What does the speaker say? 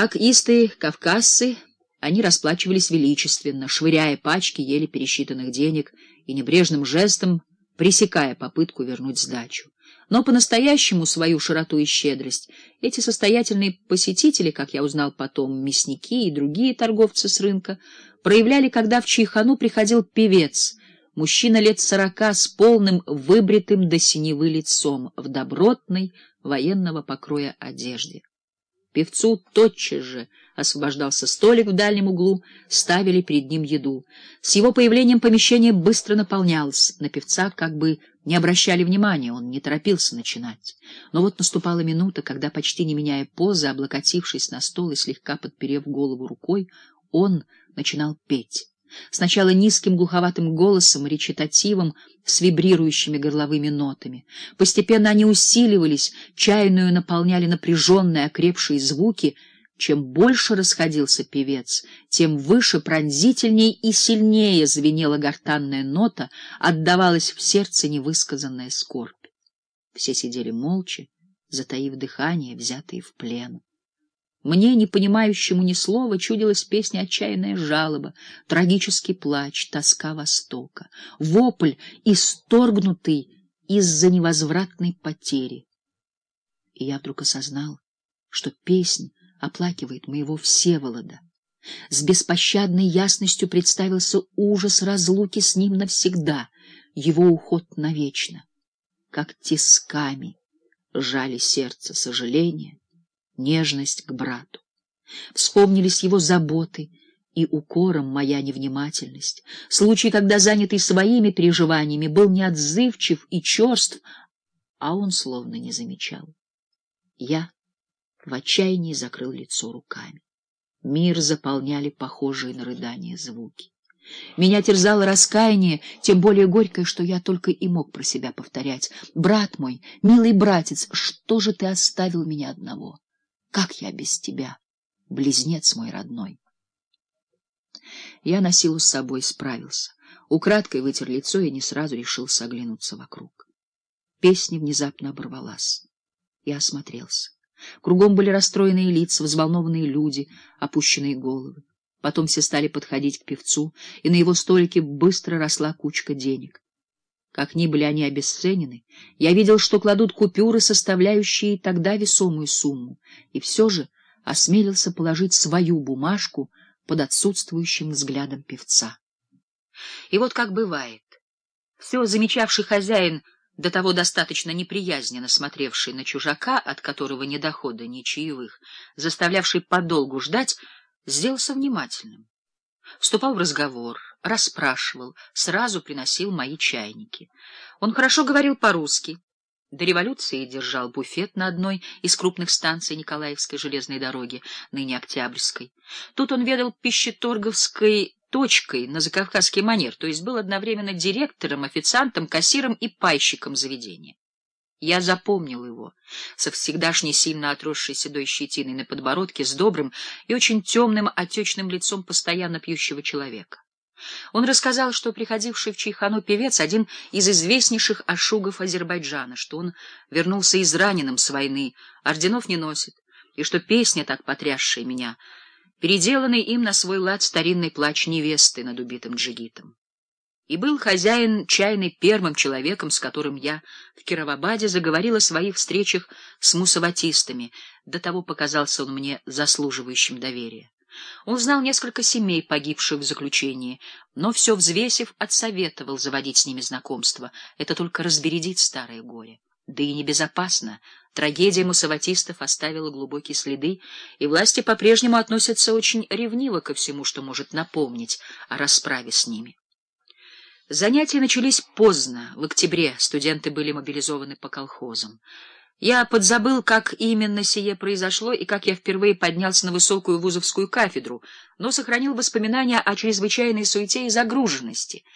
Как истые кавказцы, они расплачивались величественно, швыряя пачки еле пересчитанных денег и небрежным жестом пресекая попытку вернуть сдачу. Но по-настоящему свою широту и щедрость эти состоятельные посетители, как я узнал потом, мясники и другие торговцы с рынка, проявляли, когда в Чайхану приходил певец, мужчина лет сорока с полным выбритым до синевы лицом в добротной военного покроя одежде. Певцу тотчас же освобождался столик в дальнем углу, ставили перед ним еду. С его появлением помещение быстро наполнялось. На певца как бы не обращали внимания, он не торопился начинать. Но вот наступала минута, когда, почти не меняя позы, облокотившись на стол и слегка подперев голову рукой, он начинал петь. Сначала низким глуховатым голосом, речитативом, с вибрирующими горловыми нотами. Постепенно они усиливались, чайную наполняли напряженные, окрепшие звуки. Чем больше расходился певец, тем выше, пронзительней и сильнее звенела гортанная нота, отдавалась в сердце невысказанная скорбь. Все сидели молча, затаив дыхание, взятые в плен. Мне, не понимающему ни слова, чудилась песня отчаянная жалоба, трагический плач, тоска Востока, вопль, исторгнутый из-за невозвратной потери. И я вдруг осознал, что песнь оплакивает моего Всеволода. С беспощадной ясностью представился ужас разлуки с ним навсегда, его уход навечно. Как тисками жали сердце сожаления, нежность к брату. Вспомнились его заботы и укором моя невнимательность. Случай, когда, занятый своими переживаниями, был неотзывчив и черств, а он словно не замечал. Я в отчаянии закрыл лицо руками. Мир заполняли похожие на рыдание звуки. Меня терзало раскаяние, тем более горькое, что я только и мог про себя повторять. «Брат мой, милый братец, что же ты оставил меня одного?» Как я без тебя, близнец мой родной? Я на силу с собой справился. Украдкой вытер лицо и не сразу решился оглянуться вокруг. Песня внезапно оборвалась. Я осмотрелся. Кругом были расстроенные лица, взволнованные люди, опущенные головы. Потом все стали подходить к певцу, и на его столике быстро росла кучка денег. Как ни были они обесценены, я видел, что кладут купюры, составляющие тогда весомую сумму, и все же осмелился положить свою бумажку под отсутствующим взглядом певца. И вот как бывает, все замечавший хозяин, до того достаточно неприязненно смотревший на чужака, от которого ни дохода, ни чаевых, заставлявший подолгу ждать, сделался внимательным. Вступал в разговор, расспрашивал, сразу приносил мои чайники. Он хорошо говорил по-русски. До революции держал буфет на одной из крупных станций Николаевской железной дороги, ныне Октябрьской. Тут он ведал пищеторговской точкой на закавказский манер, то есть был одновременно директором, официантом, кассиром и пайщиком заведения. Я запомнил его, со всегдашней сильно отросшей седой щетиной на подбородке, с добрым и очень темным отечным лицом постоянно пьющего человека. Он рассказал, что приходивший в Чайхану певец — один из известнейших ашугов Азербайджана, что он вернулся израненным с войны, орденов не носит, и что песня, так потрясшая меня, переделанный им на свой лад старинный плач невесты над убитым джигитом. И был хозяин чайной первым человеком, с которым я в Кировабаде заговорил о своих встречах с мусаватистами, до того показался он мне заслуживающим доверия. Он знал несколько семей, погибших в заключении, но все взвесив, отсоветовал заводить с ними знакомство. Это только разбередит старое горе. Да и небезопасно. Трагедия мусаватистов оставила глубокие следы, и власти по-прежнему относятся очень ревниво ко всему, что может напомнить о расправе с ними. Занятия начались поздно, в октябре студенты были мобилизованы по колхозам. Я подзабыл, как именно сие произошло и как я впервые поднялся на высокую вузовскую кафедру, но сохранил воспоминания о чрезвычайной суете и загруженности —